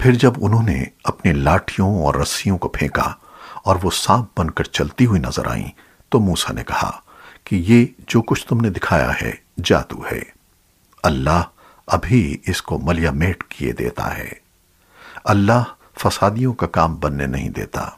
پھر جب انہوں نے اپنی لاٹھیوں اور رسیوں کو پھینکا اور وہ سانپ بن کر چلتی ہوئی نظر آئیں، تو موسیٰ نے کہا کہ یہ جو کچھ تم نے دکھایا ہے، جادو ہے۔ اللہ ابھی اس کو ملیا میٹ کیے دیتا ہے۔ اللہ فسادیوں کا کام بننے نہیں دیتا۔